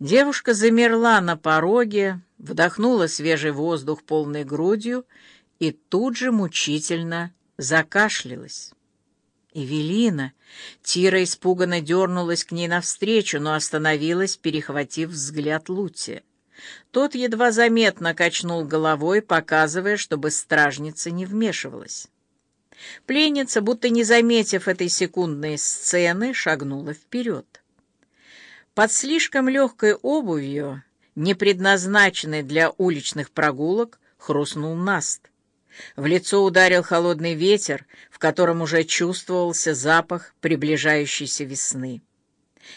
Девушка замерла на пороге, вдохнула свежий воздух полной грудью и тут же мучительно закашлялась. Эвелина. Тира испуганно дернулась к ней навстречу, но остановилась, перехватив взгляд Лути. Тот едва заметно качнул головой, показывая, чтобы стражница не вмешивалась. Пленница, будто не заметив этой секундной сцены, шагнула вперед. Под слишком легкой обувью, не предназначенной для уличных прогулок, хрустнул наст. В лицо ударил холодный ветер, в котором уже чувствовался запах приближающейся весны.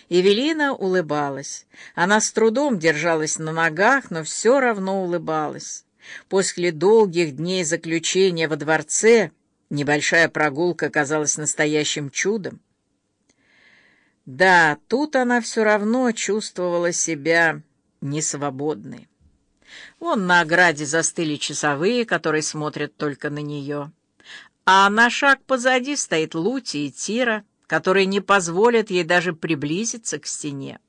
Евелина улыбалась. Она с трудом держалась на ногах, но все равно улыбалась. После долгих дней заключения во дворце небольшая прогулка казалась настоящим чудом. Да, тут она все равно чувствовала себя несвободной. Вон на ограде застыли часовые, которые смотрят только на нее. А на шаг позади стоит Лути и Тира, которые не позволят ей даже приблизиться к стене.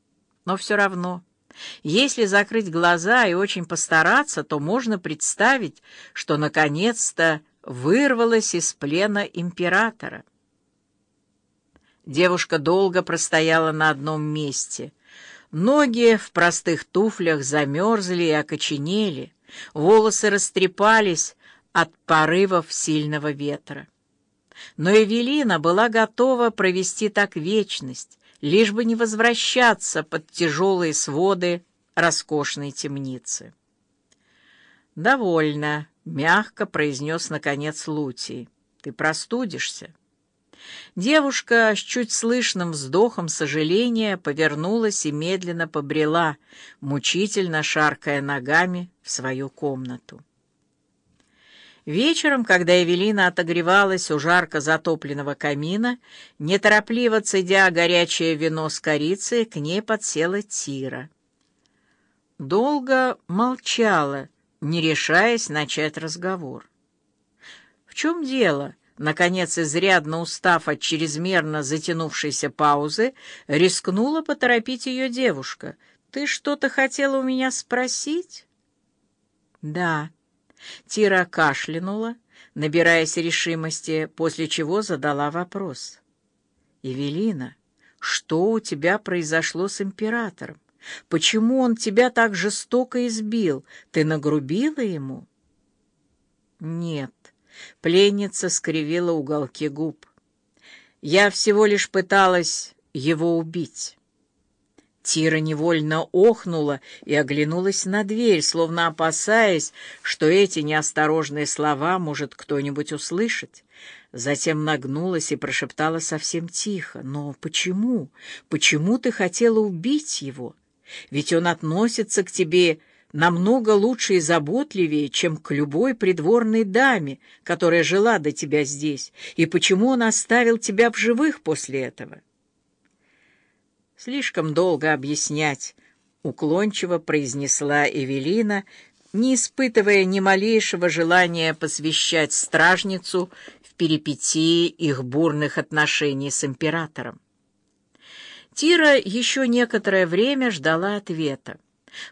Но все равно, если закрыть глаза и очень постараться, то можно представить, что наконец-то вырвалась из плена императора. Девушка долго простояла на одном месте. Ноги в простых туфлях замерзли и окоченели, волосы растрепались от порывов сильного ветра. Но Эвелина была готова провести так вечность, лишь бы не возвращаться под тяжелые своды роскошной темницы. «Довольно», — мягко произнес наконец Лутий. «Ты простудишься». Девушка с чуть слышным вздохом сожаления повернулась и медленно побрела, мучительно шаркая ногами в свою комнату. Вечером, когда Эвелина отогревалась у жарко затопленного камина, неторопливо цедя горячее вино с корицей, к ней подсела Тира. Долго молчала, не решаясь начать разговор. «В чем дело?» Наконец, изрядно устав от чрезмерно затянувшейся паузы, рискнула поторопить ее девушка. «Ты что-то хотела у меня спросить?» «Да». Тира кашлянула, набираясь решимости, после чего задала вопрос. «Евелина, что у тебя произошло с императором? Почему он тебя так жестоко избил? Ты нагрубила ему?» «Нет». Пленница скривила уголки губ. «Я всего лишь пыталась его убить». Тира невольно охнула и оглянулась на дверь, словно опасаясь, что эти неосторожные слова может кто-нибудь услышать. Затем нагнулась и прошептала совсем тихо. «Но почему? Почему ты хотела убить его? Ведь он относится к тебе намного лучше и заботливее, чем к любой придворной даме, которая жила до тебя здесь, и почему он оставил тебя в живых после этого? Слишком долго объяснять, уклончиво произнесла Эвелина, не испытывая ни малейшего желания посвящать стражницу в перипетии их бурных отношений с императором. Тира еще некоторое время ждала ответа.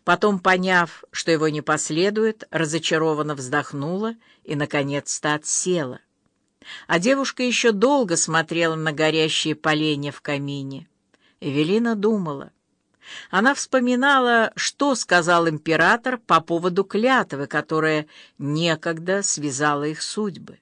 Потом, поняв, что его не последует, разочарованно вздохнула и, наконец-то, отсела. А девушка еще долго смотрела на горящие поленья в камине. Эвелина думала. Она вспоминала, что сказал император по поводу клятвы, которая некогда связала их судьбы.